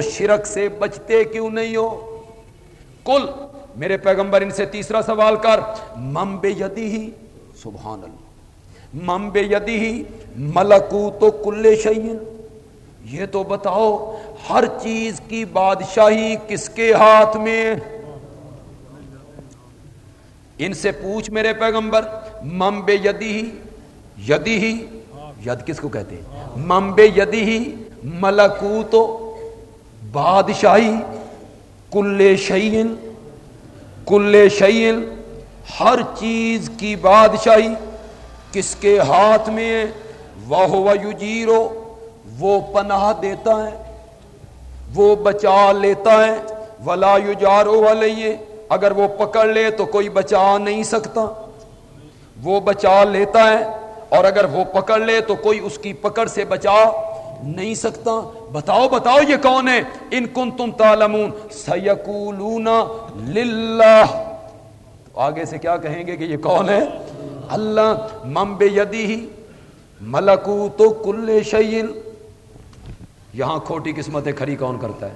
شرک سے بچتے کیوں نہیں ہو؟ کل میرے پیغمبر ان سے تیسرا سوال کر مم بے یدی ہی سبحان اللہ مم بے یدی ہی ملکو تو کل شعین یہ تو بتاؤ، ہر چیز کی بادشاہی کس کے ہاتھ میں؟ ان سے پوچھ میرے پیغمبر مم بے یدی ہی یدی ہی ید کس کو کہتے ہیں؟ مم بے یدی ہی ملکو تو بادشاہی، کل شعین کل شعین ہر چیز کی بادشاہی، کس کے ہاتھ میں ہے وہ یجیرو، وہ پناہ دیتا ہے، وہ بچا لیتا ہے، ولا یجارو علیہ، اگر وہ پکڑ لے تو کوئی بچا نہیں سکتا۔ وہ بچا لیتا ہے اور اگر وہ پکڑ لے تو کوئی اس کی پکڑ سے بچا نہیں سکتا۔ بتاؤ بتاؤ یہ کون ہے؟ ان کن تم تالمون سیقولون للہ۔ تو آگے سے کیا کہیں گے کہ یہ کون ہے؟ اللہ ممب یدی ملکو تو کل شعین یہاں کھوٹی قسمتیں کھری کون کرتا ہے؟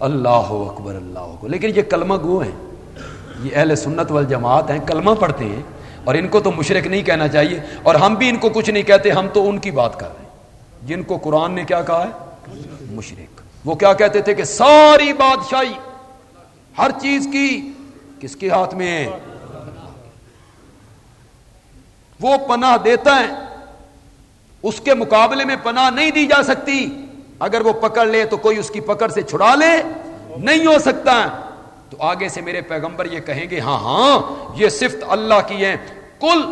اللہ اکبر اللہ اکبر۔ لیکن یہ کلمہ گو ہیں۔ یہ اہل سنت والجماعت ہیں، کلمہ پڑھتے ہیں۔ اور ان کو تو مشرق نہیں کہنا چاہیے اور ہم بھی ان کو کچھ نہیں کہتے، ہم تو ان کی بات کر رہے ہیں۔ جن کو قرآن نے کیا کہا ہے؟ مشرق وہ کیا کہتے تھے کہ ساری بادشاہی ہر چیز کی کس کے ہاتھ میں ہے؟ وہ پناہ دیتا ہے۔ اس کے مقابلے میں پناہ نہیں دی جا سکتی۔ اگر وہ پکڑ لے تو کوئی اس کی پکڑ سے چھڑا لے۔ نہیں ہو سکتا۔ تو آگے سے میرے پیغمبر یہ کہیں گے ہاں ہاں یہ صفت اللہ کی ہے۔ کل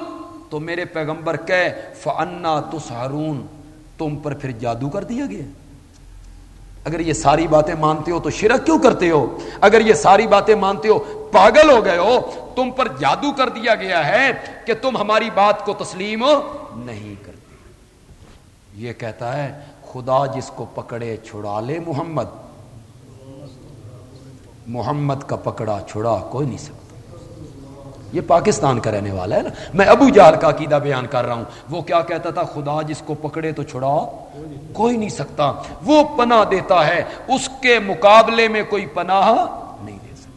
تو میرے پیغمبر کہ فنا تسہارون تم پر پھر جادو کر دیا گیا۔ اگر یہ ساری باتیں مانتے ہو تو شرک کیوں کرتے ہو؟ اگر یہ ساری باتیں مانتے ہو، پاگل ہو گئے ہو، تم پر جادو کر دیا گیا ہے کہ تم ہماری بات کو تسلیم نہیں کرتے۔ یہ کہتا ہے، خدا جس کو پکڑے چھڑا لے محمد۔ محمد کا پکڑا چھڑا کوئی نہیں سکتا۔ یہ پاکستان کا رہنے والا ہے نا۔ میں ابو جہل کا عقیدہ بیان کر رہا ہوں۔ وہ کیا کہتا تھا؟ خدا جس کو پکڑے تو چھڑا کوئی نہیں سکتا۔ وہ پناہ دیتا ہے۔ اس کے مقابلے میں کوئی پناہ نہیں دے سکتا۔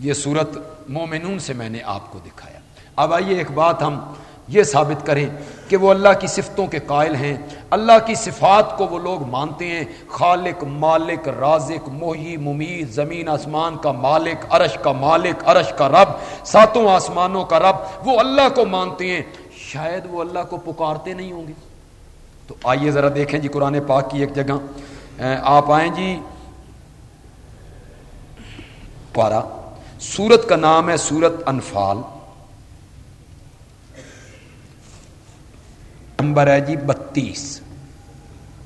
یہ صورت مومنون سے میں نے آپ کو دکھایا۔ اب آئیے ایک بات ہم یہ ثابت کریں کہ وہ اللہ کی صفتوں کے قائل ہیں۔ اللہ کی صفات کو وہ لوگ مانتے ہیں۔ خالق، مالک، رازق موہی ممید زمین، آسمان کا مالک، عرش کا مالک، عرش کا رب، ساتوں آسمانوں کا رب، وہ اللہ کو مانتے ہیں۔ شاید وہ اللہ کو پکارتے نہیں ہوں گے۔ تو آئیے ذرا دیکھیں جی قرآن پاک کی ایک جگہ۔ آپ آئیں جی۔ پارا۔ سورت کا نام ہے سورت انفال۔ نمبر ہے جی بتیس۔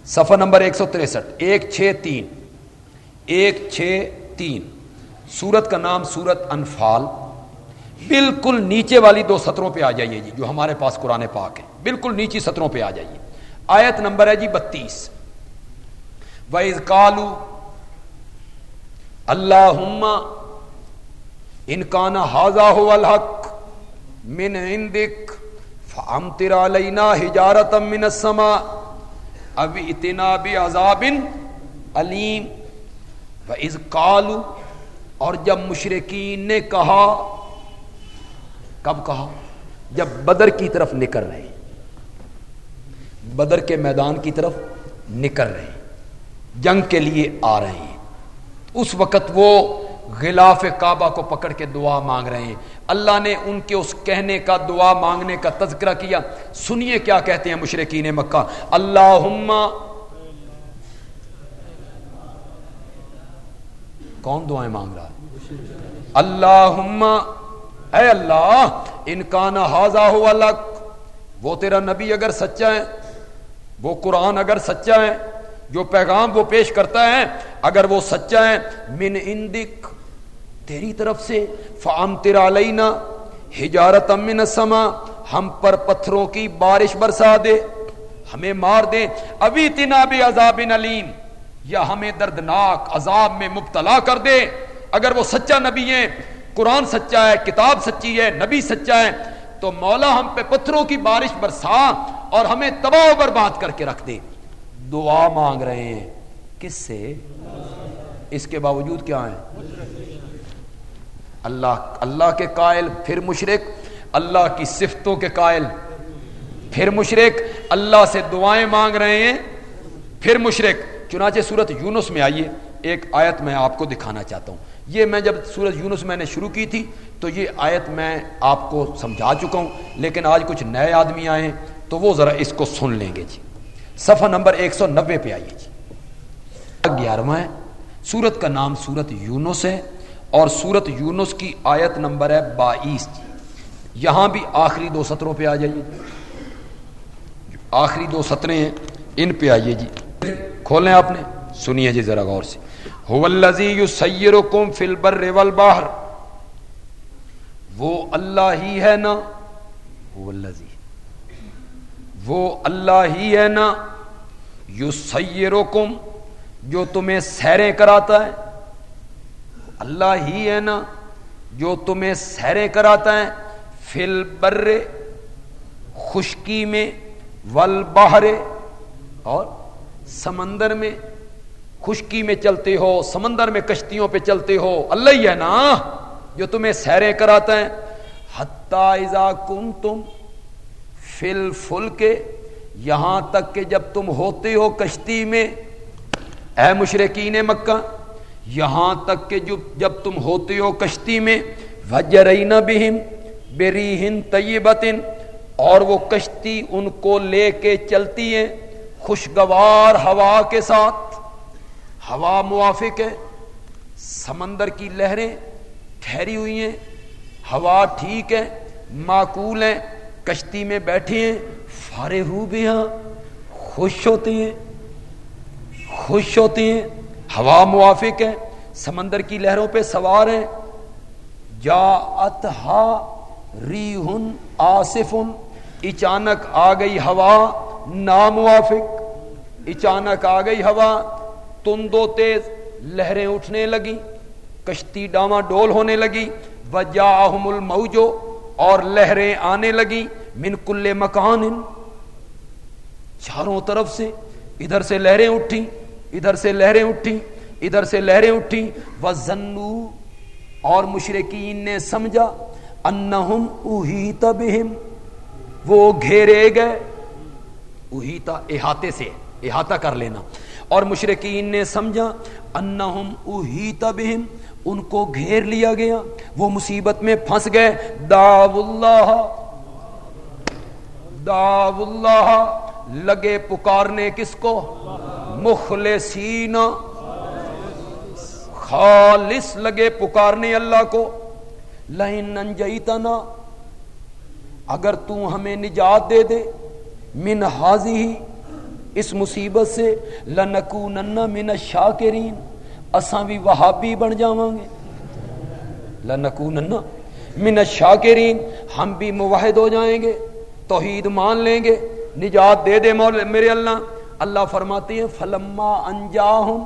سفر نمبر ایک سو تریسٹھ۔ ایک چھ تین۔ ایک چھ تین۔ سورت کا نام سورت انفال۔ بالکل نیچے والی دو سطروں پہ آ جائیے جی جو ہمارے پاس قرآن پاک ہے۔ بالکل نیچی سطروں پہ آ جائیے۔ آیت نمبر ہے جی بتیس۔ وز کالو اللہ انکان حاضہ ہو الحق من اندک امتر علینا ہجارت من السماء اب اتنا بھی عذاب علیم و از قالو اور جب مشرقین نے کہا کب کہا جب بدر کی طرف نکل رہے ہیں۔ بدر کے میدان کی طرف نکل رہے ہیں۔ جنگ کے لیے آ رہے ہیں۔ اس وقت وہ غلاف کعبہ کو پکڑ کے دعا مانگ رہے ہیں۔ اللہ نے ان کے اس کہنے کا، دعا مانگنے کا تذکرہ کیا۔ سنیے کیا کہتے ہیں مشرقین مکہ۔ اللہ کون دعائیں مانگ رہا ہے؟ اللہ اے اللہ، ان کا نہ ہو الگ وہ تیرا نبی اگر سچا ہے، وہ قرآن اگر سچا ہے، جو پیغام وہ پیش کرتا ہے، اگر وہ سچا ہے، من اندک تیری طرف سے فام تیرا لینا ہجارت امن سما ہم پر پتھروں کی بارش برسا دے، ہمیں مار دے۔ ابھی تنا بھی عذاب علیم، یا ہمیں دردناک عذاب میں مبتلا کر دے۔ اگر وہ سچا نبی ہے، قرآن سچا ہے، کتاب سچی ہے، نبی سچا ہے، تو مولا ہم پہ پتھروں کی بارش برسا اور ہمیں تباہ و برباد کر کے رکھ دے۔ دعا مانگ رہے ہیں۔ کس سے؟ اس کے باوجود کیا ہیں؟ اللہ اللہ کے قائل، پھر مشرق اللہ کی صفتوں کے قائل، پھر مشرق اللہ سے دعائیں مانگ رہے ہیں، پھر مشرق چنانچہ صورت یونس میں آئیے، ایک آیت میں آپ کو دکھانا چاہتا ہوں۔ یہ میں جب سورج یونس میں نے شروع کی تھی، تو یہ آیت میں آپ کو سمجھا چکا ہوں، لیکن آج کچھ نئے آدمی آئے ہیں، تو وہ ذرا اس کو سن لیں گے جی۔ صفحہ نمبر ایک سو نبے پہ آئیے جی۔ گیارہواں ہے۔ سورت کا نام سورت یونس ہے۔ اور سورت یونس کی آیت نمبر ہے بائیس جی۔ یہاں بھی آخری دو سطروں پہ آ جائیے۔ آخری دو سطریں ہیں ان پہ آئیے جی۔ کھولیں آپ نے؟ سنیے جی ذرا غور سے۔ فل بر والبحر۔ وہ اللہ ہی ہے نا؟ وہ اللہ ہی ہے نا؟ یو سیرکم جو تمہیں سیریں کراتا ہے۔ اللہ ہی ہے نا جو تمہیں سیریں کراتا ہے فل بر خشکی میں ول بہرے اور سمندر میں۔ خشکی میں چلتے ہو، سمندر میں کشتیوں پہ چلتے ہو۔ اللہ ہی ہے نا جو تمہیں سیریں کراتا ہے۔ حتیٰ کم تم فل فل کے یہاں تک کہ جب تم ہوتے ہو کشتی میں، اے مشرقین مکہ یہاں تک کہ جب تم ہوتے ہو کشتی میں، وجرین بہم بری ہند طیبتن، اور وہ کشتی ان کو لے کے چلتی ہے خوشگوار ہوا کے ساتھ۔ ہوا موافق ہے، سمندر کی لہریں ٹھہری ہوئی ہیں، ہوا ٹھیک ہے، معقول ہیں، کشتی میں بیٹھے ہیں فارے ہو بھی ہاں خوش ہوتے ہیں، خوش ہوتے ہیں۔ ہوا موافق ہے، سمندر کی لہروں پہ سوار ہیں جا اتہا ری ہن آصف اچانک آ گئی ہوا، ناموافق۔ اچانک آ گئی ہوا تند و تیز لہریں اٹھنے لگی کشتی ڈاما ڈول ہونے لگی۔ وجا الموجو اور لہریں آنے لگی من کل مکان۔ چاروں طرف سے ادھر سے لہریں اٹھی ادھر سے لہریں اٹھی ادھر سے لہریں اٹھی وزنو اور مشرقین نے سمجھا انہم اوہیت بہم وہ گھیرے گئے۔ اوہیتا احاطے سے، احاطہ کر لینا۔ اور مشرقین نے سمجھا انہم اوہیتا بہم ان کو گھیر لیا گیا۔ وہ مصیبت میں پھنس گئے۔ داو اللہ داو اللہ لگے پکارنے کس کو؟ مخلصین۔ خالص لگے پکارنے اللہ کو۔ لہن انجیتنا۔ اگر تو ہمیں نجات دے دے، من حاضی ہی اس مصیبت سے لنکونن من الشاکرین۔ اساں بھی وہابی بن جاواں گے۔ لنکونن من الشاکرین۔ ہم بھی موحد ہو جائیں گے، توحید مان لیں گے۔ نجات دے دے میرے اللہ۔ اللہ فرماتے ہیں، فلما انجاہم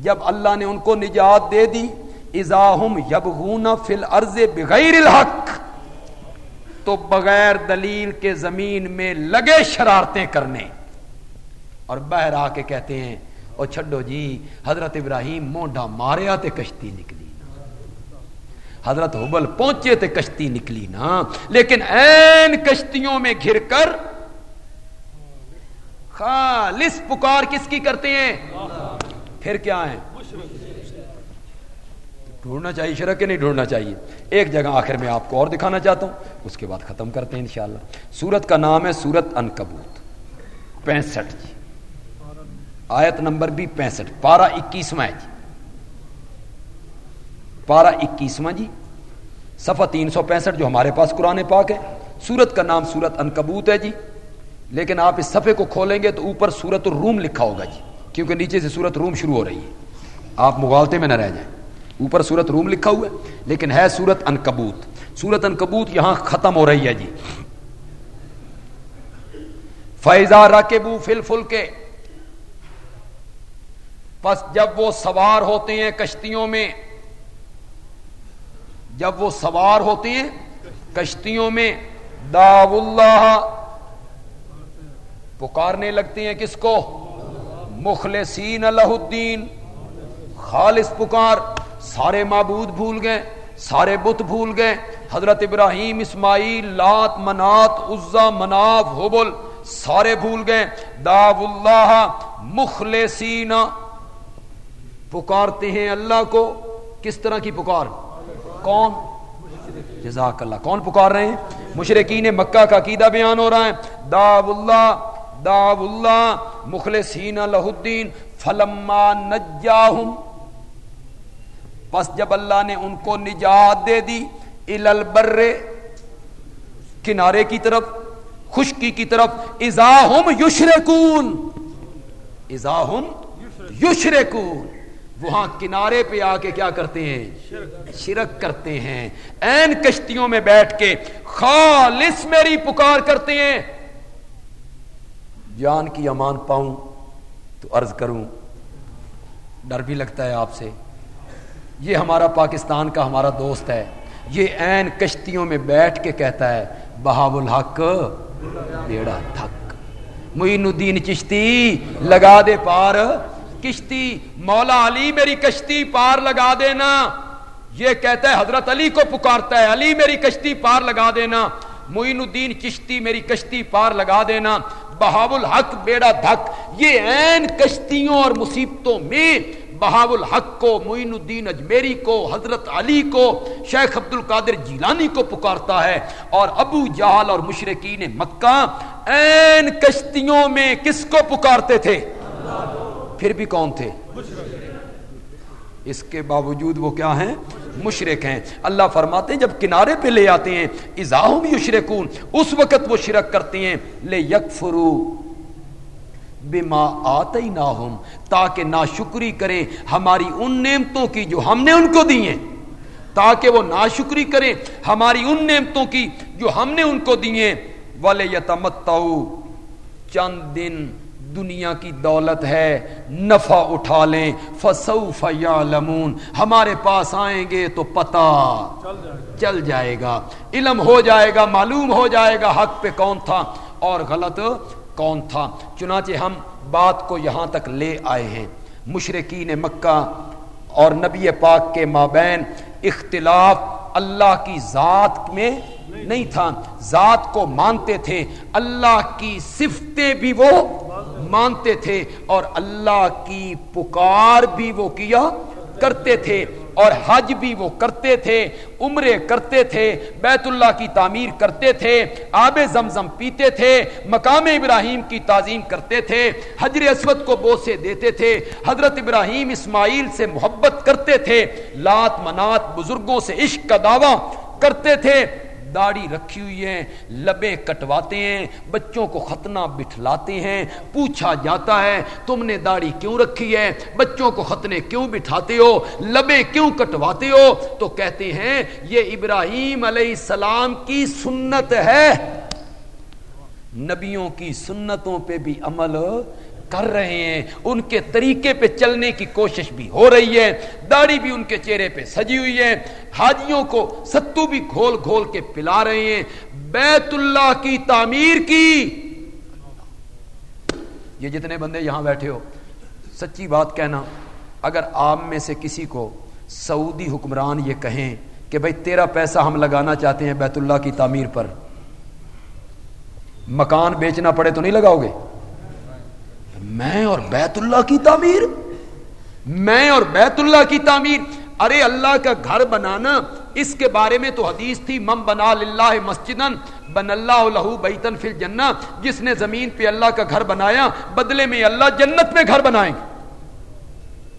جب اللہ نے ان کو نجات دے دی اذاہم یبغون فی الارض بغیر الحق، تو بغیر دلیل کے زمین میں لگے شرارتیں کرنے۔ اور بہر آ کے کہتے ہیں اور چھڈو جی حضرت ابراہیم مونڈا ماریا تے کشتی نکلی نا۔ حضرت حبل پہنچے تے کشتی نکلی نا۔ لیکن این کشتیوں میں گھر کر خالص پکار کس کی کرتے ہیں؟ پھر کیا ہے ڈھونڈنا چاہیے، شرک کے نہیں ڈھونڈنا چاہیے۔ ایک جگہ آخر میں آپ کو اور دکھانا چاہتا ہوں، اس کے بعد ختم کرتے ہیں انشاءاللہ۔ سورت کا نام ہے سورت ان کبوت پینسٹھ جی۔ آیت نمبر بھی پینسٹھ، پارہ اکیسواں جی۔ پارہ اکیسواں جی صفحہ تین سو پینسٹھ جو ہمارے پاس قرآن پاک ہے۔ سورت کا نام سورت ان کبوت ہے جی۔ لیکن آپ اس صفحے کو کھولیں گے تو اوپر سورت الروم لکھا ہوگا جی کیونکہ نیچے سے سورت روم شروع ہو رہی ہے۔ آپ مغالطے میں نہ رہ جائیں۔ اوپر سورت روم لکھا ہوا ہے، لیکن ہے سورت ان کبوت سورت ان کبوت یہاں ختم ہو رہی ہے جی۔ فیضا راکبو فل فل کے پس جب وہ سوار ہوتے ہیں کشتیوں میں، جب وہ سوار ہوتے ہیں کشتیوں میں داو اللہ پکارنے لگتے ہیں کس کو؟ مخلصین اللہ الدین۔ خالص پکار، سارے معبود بھول گئے، سارے بت بھول گئے۔ حضرت ابراہیم، اسماعیل، لات، منات، عزا، مناف، حبل، سارے بھول گئے۔ داو اللہ مخلصین۔ پکارتے ہیں اللہ کو۔ کس طرح کی پکار؟ کون؟ جزاک اللہ۔ کون پکار رہے ہیں؟ مشرقین مکہ کا عقیدہ بیان ہو رہا ہے۔ داو اللہ داو اللہ مخلصین لہ الدین، فلما نجاہم، پس جب اللہ نے ان کو نجات دے دی البر کنارے کی طرف، خشکی کی طرف ازاہم یشرکون ازاہم یشرکون، وہاں کنارے پہ آ کے کیا کرتے ہیں؟ شرک کرتے ہیں۔ این کشتیوں میں بیٹھ کے خالص میری پکار کرتے ہیں۔ جان کی امان پاؤں تو عرض کروں، ڈر بھی لگتا ہے آپ سے۔ یہ ہمارا پاکستان کا ہمارا دوست ہے۔ یہ این کشتیوں میں بیٹھ کے کہتا ہے بہاب الحق، بیڑا تھک۔ معین الدین چشتی، لگا دے پار۔ کشتی، مولا علی میری کشتی پار لگا دینا۔ یہ کہتا ہے، حضرت علی کو پکارتا ہے، علی میری کشتی پار لگا دینا۔ معین الدین چشتی میری کشتی پار لگا دینا۔ بہاب الحق بیڑا دھک۔ یہ این کشتیوں اور مصیبتوں میں بہاو الحق کو، معین الدین اجمیری کو، حضرت علی کو، شیخ عبد القادر جیلانی کو پکارتا ہے۔ اور ابو جہل اور مشرقین مکہ این کشتیوں میں کس کو پکارتے تھے؟ پھر بھی کون تھے؟ اس کے باوجود وہ کیا ہیں؟ مشرق ہیں۔ اللہ فرماتے ہیں، جب کنارے پہ لے آتے ہیں ازاہم یشرکون۔ اس وقت وہ شرک کرتے ہیں۔ لے یکفرو بما آتے نہ ہوں تاکہ ناشکری کریں ہماری ان نعمتوں کی جو ہم نے ان کو دی ہیں۔ تاکہ وہ ناشکری کریں ہماری ان نعمتوں کی جو ہم نے ان کو دی ہیں۔ والے یتمتعو چند دن دنیا کی دولت ہے نفع اٹھا لیں فسوف یعلمون ہمارے پاس آئیں گے تو پتا چل جائے گا۔ علم ہو جائے گا معلوم ہو جائے گا حق پہ کون تھا اور غلط کون تھا۔ چنانچہ ہم بات کو یہاں تک لے آئے ہیں۔ مشرقین مکہ اور نبی پاک کے مابین اختلاف اللہ کی ذات میں نہیں تھا۔ ذات کو مانتے تھے۔ اللہ کی صفتیں بھی وہ مانتے تھے اور اللہ کی پکار بھی وہ کیا کرتے تھے اور حج بھی وہ کرتے تھے، عمرے کرتے تھے، بیت اللہ کی تعمیر کرتے تھے، آب زمزم پیتے تھے، مقام ابراہیم کی تعظیم کرتے تھے، حجر اسود کو بوسے دیتے تھے، حضرت ابراہیم اسماعیل سے محبت کرتے تھے، لات منات بزرگوں سے عشق کا دعویٰ کرتے تھے داڑھی رکھی ہوئی ہے لبے کٹواتے ہیں، بچوں کو ختنہ بٹھلاتے ہیں، پوچھا جاتا ہے، تم نے داڑھی کیوں رکھی ہے؟ بچوں کو ختنے کیوں بٹھاتے ہو؟ لبے کیوں کٹواتے ہو؟ تو کہتے ہیں، یہ ابراہیم علیہ السلام کی سنت ہے۔ نبیوں کی سنتوں پہ بھی عمل کر رہے ہیں، ان کے طریقے پہ چلنے کی کوشش بھی ہو رہی ہے، داڑھی بھی ان کے چہرے پہ سجی ہوئی ہے، حاجیوں کو ستو بھی کھول کھول کے پلا رہے ہیں۔ بیت اللہ کی تعمیر کی۔ یہ جتنے بندے یہاں بیٹھے ہو، سچی بات کہنا، اگر آپ میں سے کسی کو سعودی حکمران یہ کہیں کہ بھائی تیرا پیسہ ہم لگانا چاہتے ہیں بیت اللہ کی تعمیر پر، مکان بیچنا پڑے تو نہیں لگاؤ گے؟ میں اور بیت اللہ کی تعمیر؟ میں اور بیت اللہ کی تعمیر۔ ارے اللہ کا گھر بنانا، اس کے بارے میں تو حدیث تھی مم بنا للہ مسجد بن اللہ لہو بیتن فل جنا جس نے زمین پہ اللہ کا گھر بنایا، بدلے میں اللہ جنت میں گھر بنائیں گے۔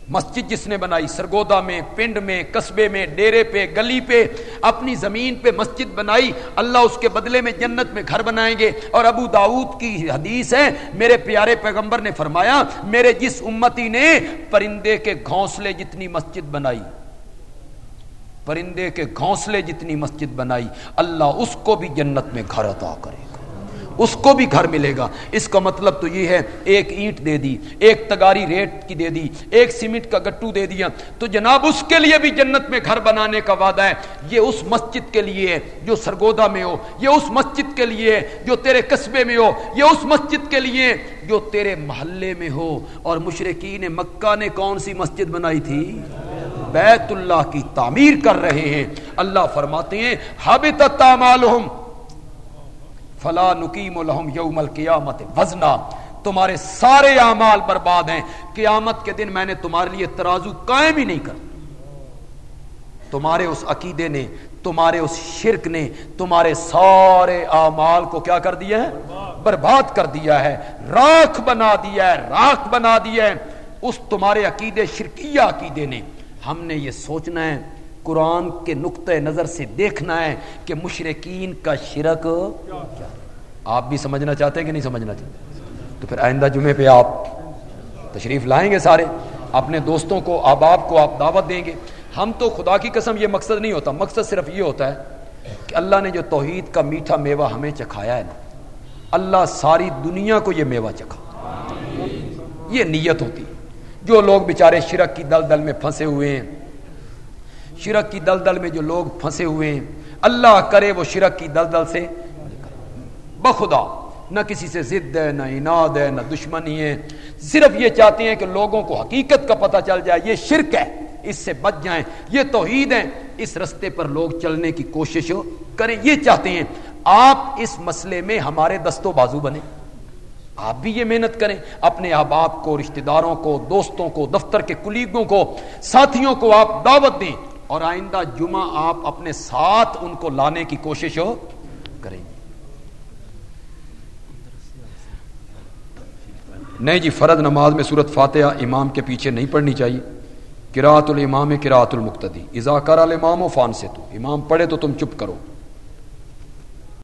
مسجد جس نے بنائی، سرگودا میں، پنڈ میں، قصبے میں، ڈیرے پہ، گلی پہ، اپنی زمین پہ مسجد بنائی، اللہ اس کے بدلے میں جنت میں گھر بنائیں گے۔ اور ابو داود کی حدیث ہے، میرے پیارے پیغمبر نے فرمایا، میرے جس امتی نے پرندے کے گھونسلے جتنی مسجد بنائی، پرندے کے گھونسلے جتنی مسجد بنائی، اللہ اس کو بھی جنت میں گھر عطا کرے گا۔ اس کو بھی گھر ملے گا۔ اس کا مطلب تو یہ ہے، ایک اینٹ دے دی، ایک تگاری ریٹ کی دے دی، ایک سیمنٹ کا گٹو دے دیا۔ تو جناب، اس کے لیے بھی جنت میں گھر بنانے کا وعدہ ہے۔ یہ اس مسجد کے لیے ہے جو سرگودا میں ہو، یہ اس مسجد کے لیے ہے جو تیرے قصبے میں ہو، یہ اس مسجد کے لیے جو تیرے محلے میں ہو۔ اور مشرقین مکہ نے کون سی مسجد بنائی تھی؟ بیت اللہ کی تعمیر کر رہے ہیں۔ اللہ فرماتے ہیں حبت اعمالہم۔ فلا نقیم لہم یوم القیامت وزنا۔ تمہارے سارے اعمال برباد ہیں۔ قیامت کے دن میں نے تمہارے لیے ترازو قائم ہی نہیں کر تمہارے اس عقیدے نے، تمہارے اس شرک نے، تمہارے سارے اعمال کو کیا کر دیا ہے؟ برباد کر دیا ہے۔ راکھ بنا دیا ہے، راکھ بنا دیا ہے۔ اس تمہارے عقیدے، شرکیہ عقیدے نے۔ ہم نے یہ سوچنا ہے۔ قرآن کے نقطۂ نظر سے دیکھنا ہے کہ مشرقین کا شرک آپ بھی سمجھنا چاہتے ہیں کہ نہیں سمجھنا چاہتے تو پھر آئندہ جمعے پہ آپ تشریف لائیں گے سارے، اپنے دوستوں کو، آباب کو آپ دعوت دیں گے۔ ہم تو خدا کی قسم یہ مقصد نہیں ہوتا، مقصد صرف یہ ہوتا ہے کہ اللہ نے جو توحید کا میٹھا میوہ ہمیں چکھایا ہے نا، اللہ ساری دنیا کو یہ میوہ چکھا۔ یہ نیت ہوتی جو لوگ بیچارے شرک کی دل دل میں پھنسے ہوئے ہیں شرک کی دل دل میں جو لوگ پھنسے ہوئے ہیں، اللہ کرے وہ شرک کی دل دل سے بخدا۔ نہ کسی سے ضد ہے، نہ اناد ہے، نہ دشمنی ہے۔ صرف یہ چاہتے ہیں کہ لوگوں کو حقیقت کا پتہ چل جائے، یہ شرک ہے، اس سے بچ جائیں۔ یہ توحید ہے، اس رستے پر لوگ چلنے کی کوشش کریں۔ یہ چاہتے ہیں، آپ اس مسئلے میں ہمارے دستوں بازو بنے آپ بھی یہ محنت کریں۔ اپنے احباب کو، رشتہ داروں کو، دوستوں کو، دفتر کے کلیگوں کو، ساتھیوں کو آپ دعوت دیں۔ اور آئندہ جمعہ آپ اپنے ساتھ ان کو لانے کی کوشش ہو کریں گے۔ نہیں جی فرد نماز میں صورت فاتحہ امام کے پیچھے نہیں پڑھنی چاہیے۔ کراۃ الامام کراۃ المقتدی۔ اذا کرا الامام و فان سے تو۔ امام پڑھے تو تم چپ کرو۔